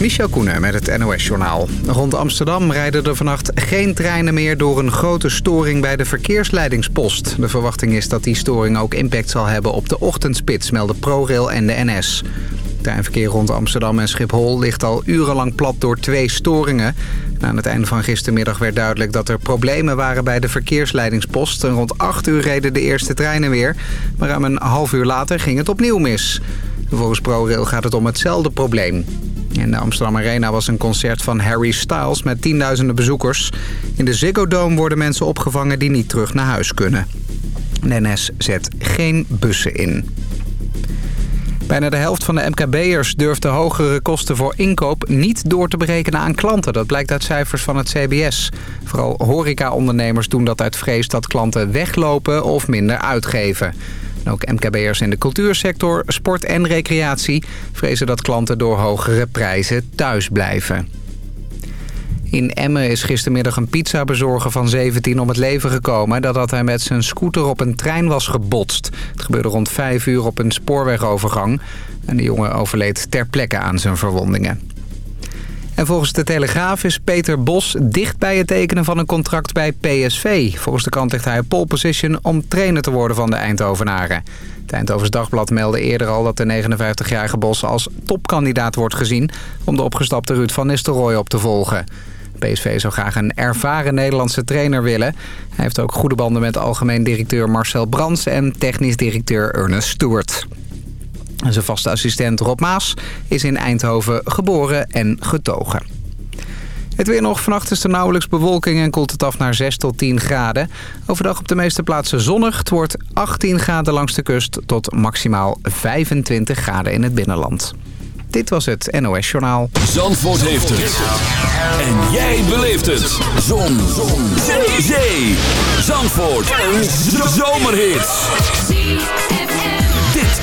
Michel Koenen met het NOS-journaal. Rond Amsterdam rijden er vannacht geen treinen meer door een grote storing bij de verkeersleidingspost. De verwachting is dat die storing ook impact zal hebben op de ochtendspits, melden ProRail en de NS. Treinverkeer rond Amsterdam en Schiphol ligt al urenlang plat door twee storingen. aan het einde van gistermiddag werd duidelijk dat er problemen waren bij de verkeersleidingspost. En rond 8 uur reden de eerste treinen weer. Maar ruim een half uur later ging het opnieuw mis. Volgens ProRail gaat het om hetzelfde probleem. In de Amsterdam Arena was een concert van Harry Styles met tienduizenden bezoekers. In de Ziggo Dome worden mensen opgevangen die niet terug naar huis kunnen. NS zet geen bussen in. Bijna de helft van de MKB'ers durft de hogere kosten voor inkoop niet door te berekenen aan klanten. Dat blijkt uit cijfers van het CBS. Vooral horeca-ondernemers doen dat uit vrees dat klanten weglopen of minder uitgeven. Ook MKB'ers in de cultuursector, sport en recreatie vrezen dat klanten door hogere prijzen thuis blijven. In Emmen is gistermiddag een pizzabezorger van 17 om het leven gekomen... nadat hij met zijn scooter op een trein was gebotst. Het gebeurde rond 5 uur op een spoorwegovergang. En de jongen overleed ter plekke aan zijn verwondingen. En volgens de Telegraaf is Peter Bos dicht bij het tekenen van een contract bij PSV. Volgens de krant ligt hij pole position om trainer te worden van de Eindhovenaren. Het Eindhovens Dagblad meldde eerder al dat de 59-jarige Bos als topkandidaat wordt gezien... om de opgestapte Ruud van Nistelrooy op te volgen. PSV zou graag een ervaren Nederlandse trainer willen. Hij heeft ook goede banden met algemeen directeur Marcel Brands en technisch directeur Ernest Stewart. Zijn vaste assistent Rob Maas is in Eindhoven geboren en getogen. Het weer nog. Vannacht is er nauwelijks bewolking en koelt het af naar 6 tot 10 graden. Overdag op de meeste plaatsen zonnig. Het wordt 18 graden langs de kust tot maximaal 25 graden in het binnenland. Dit was het NOS Journaal. Zandvoort heeft het. En jij beleeft het. Zon. Zon. Zee. Zandvoort. Een zomerhit.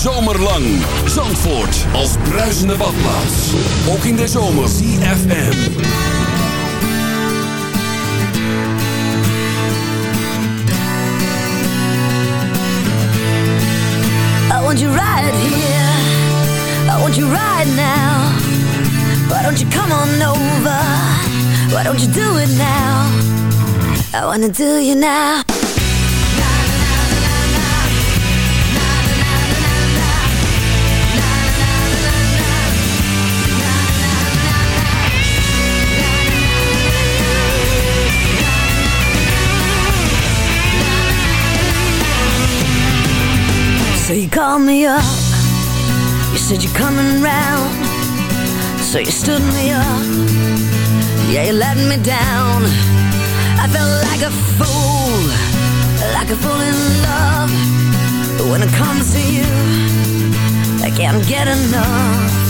Hele zomer lang. Zandvoort als bruisende badplaats. Ook in de zomer. CFM. I want you right here. I want you right now. Why don't you come on over? Why don't you do it now? I wanna do you now. Called me up. You said you're coming round. So you stood me up. Yeah, you let me down. I felt like a fool, like a fool in love. But when it comes to you, I can't get enough.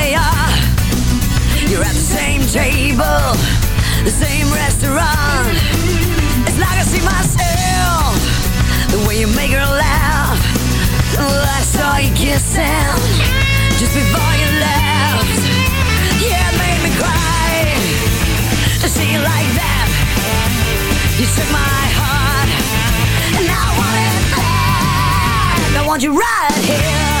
same table, the same restaurant. It's like I see myself, the way you make her laugh. Oh, I saw you kissing just before you left. Yeah, it made me cry to see you like that. You took my heart, and I want it back. I want you right here.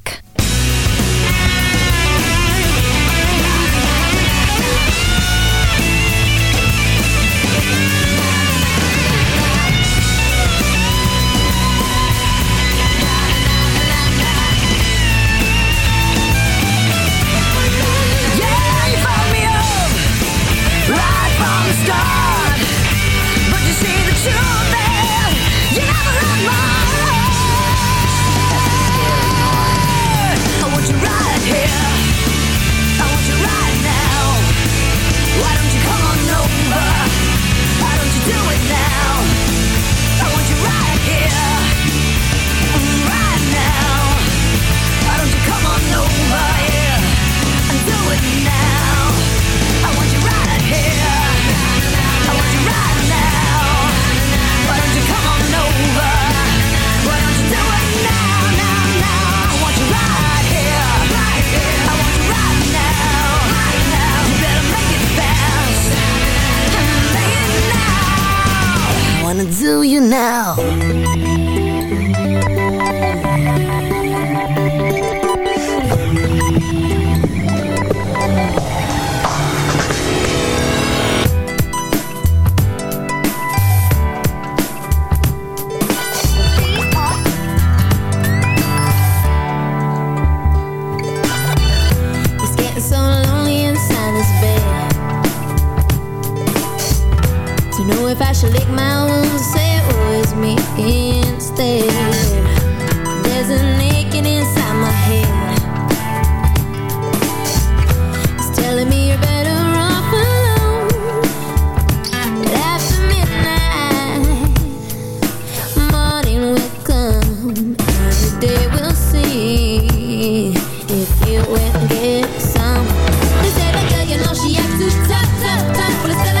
with this a They you know she acts too tough, tough, tough for the.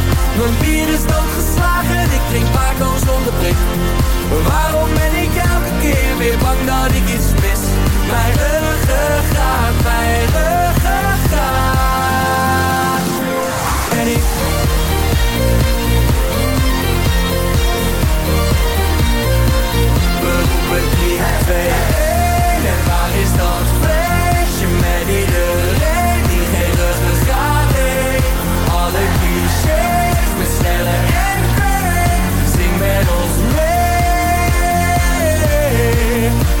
Mijn bier is doodgeslagen Ik drink Paco zonder Waarom ben ik elke keer weer bang dat ik iets mis? Mijn ruggengraat, mijn ruggengraat. En ik We roepen 3,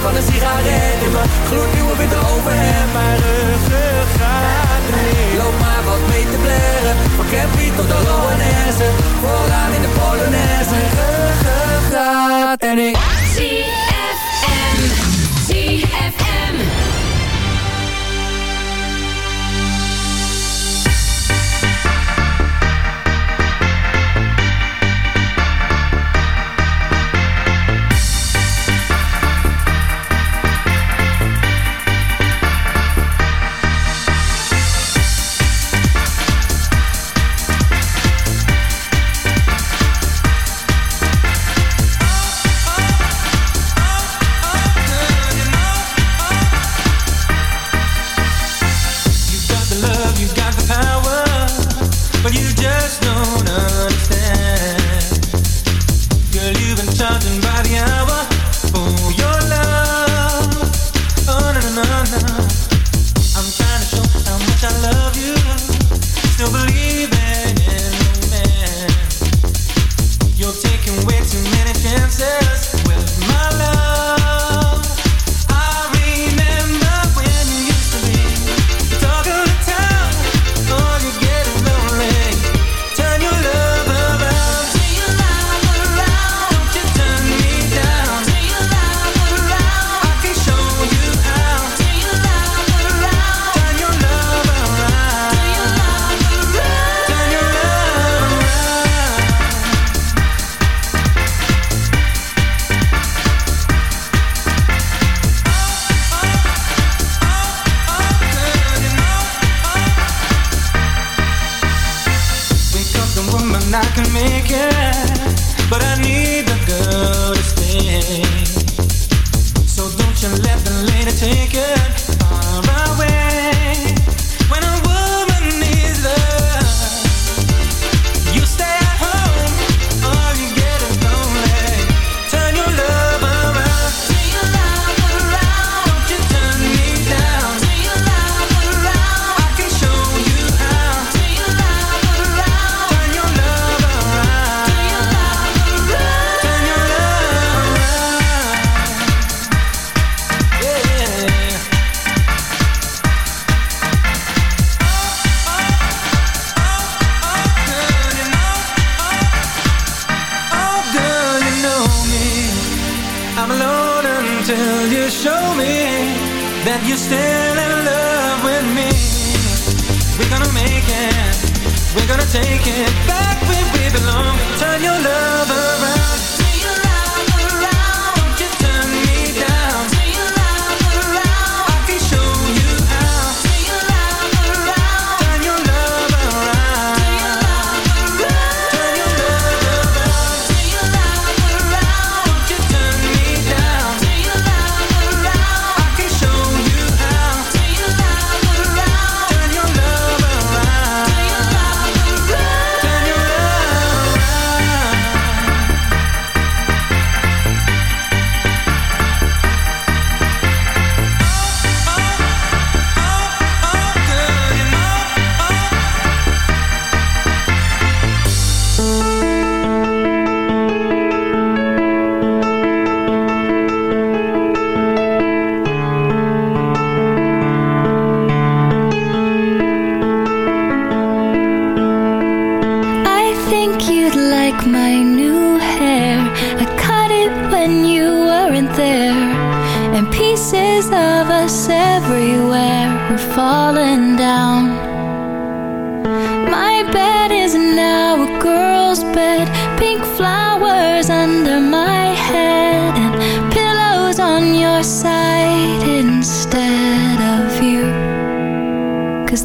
Van een sigaret in mijn gloednieuwe witte overhemd. Mijn ruggengraat remix. Loop maar wat mee te blaren. Van Campy tot de Loanesse. Vooraan in de Polonaise. Ruggengraat en ik. ZFM.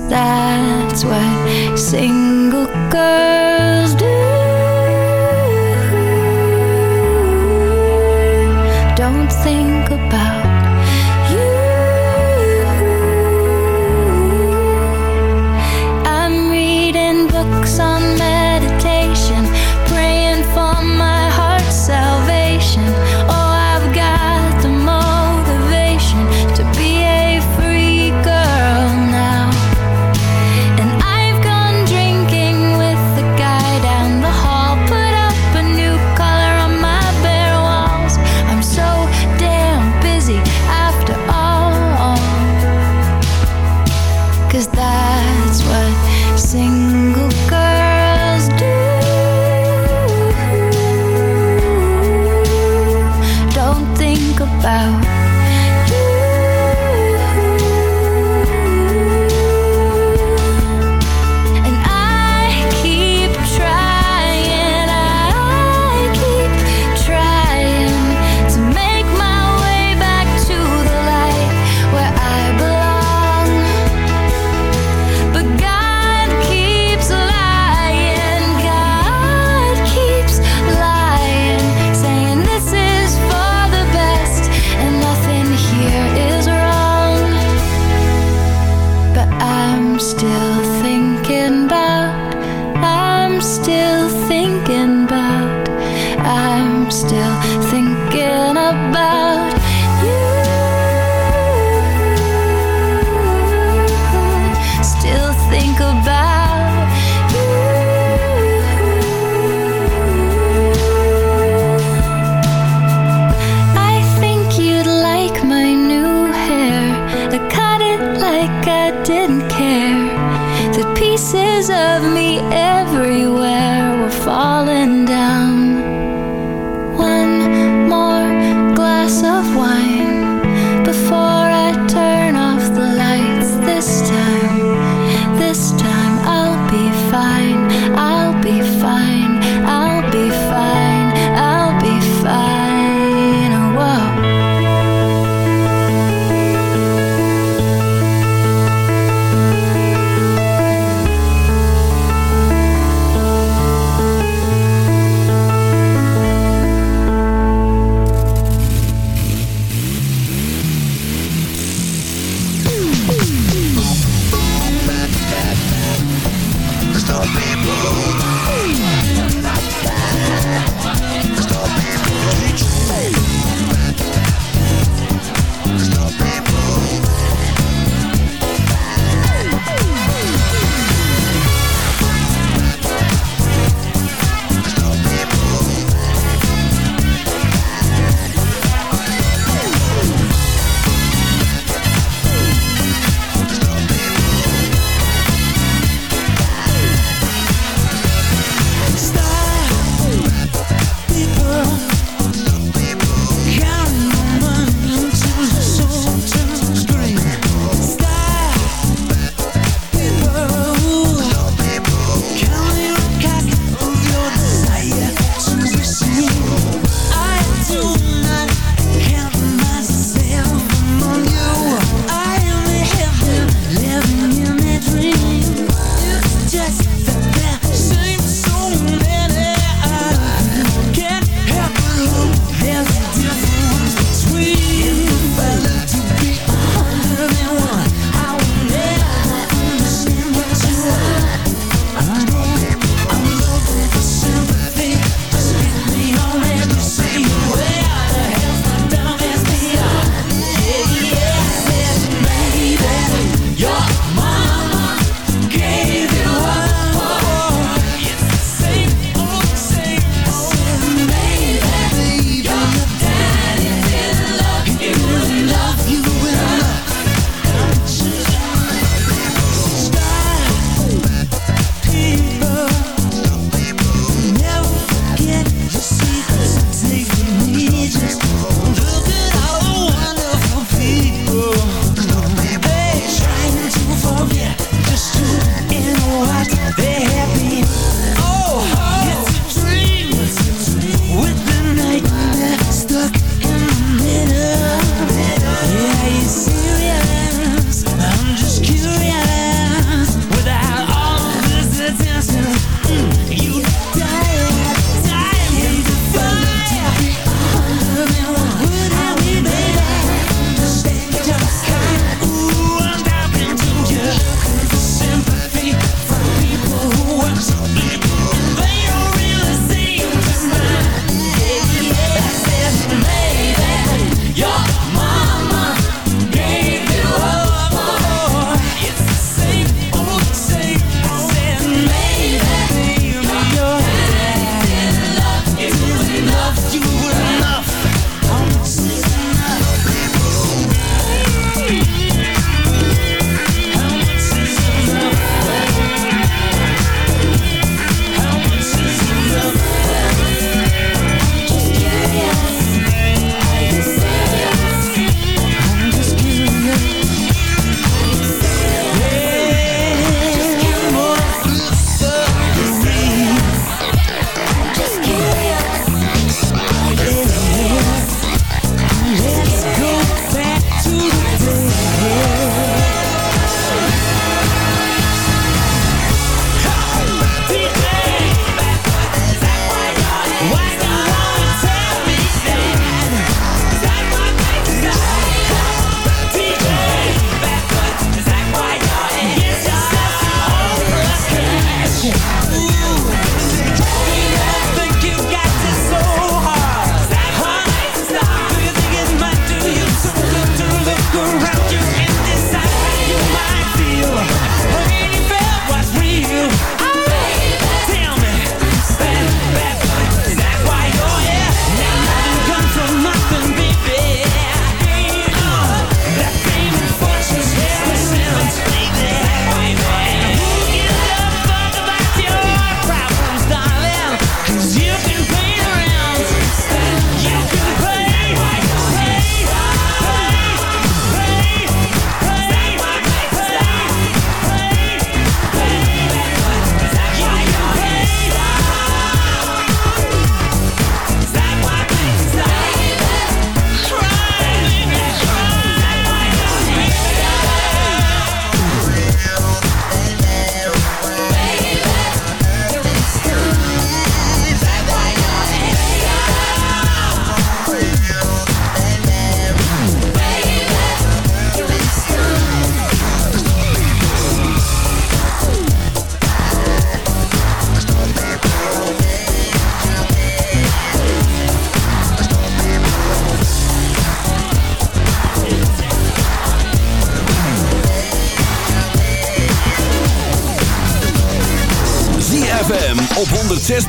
that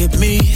at me.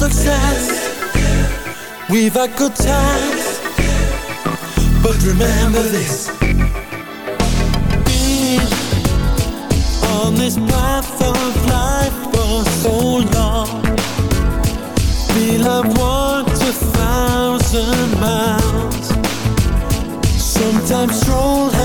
success. We've had good times, but remember this. Been on this path of life for so long. We'll have walked a thousand miles, sometimes stroll.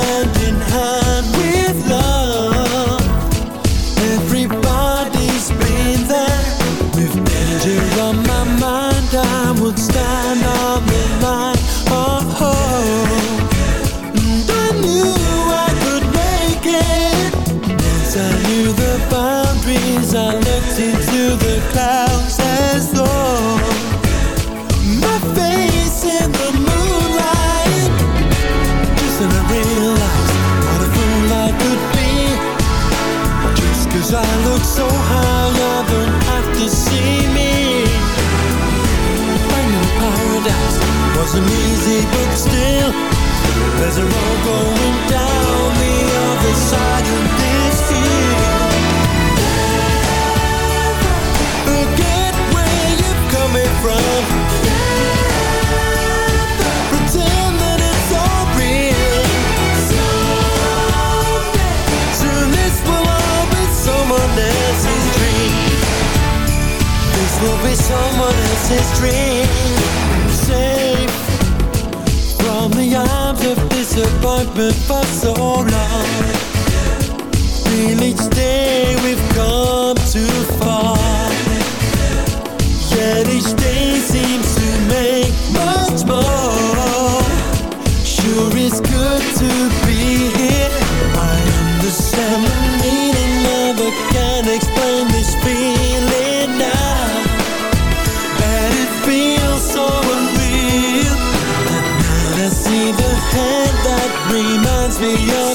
Else's dream. Safe from the arms of disappointment for so long. Feel each day we've come too be your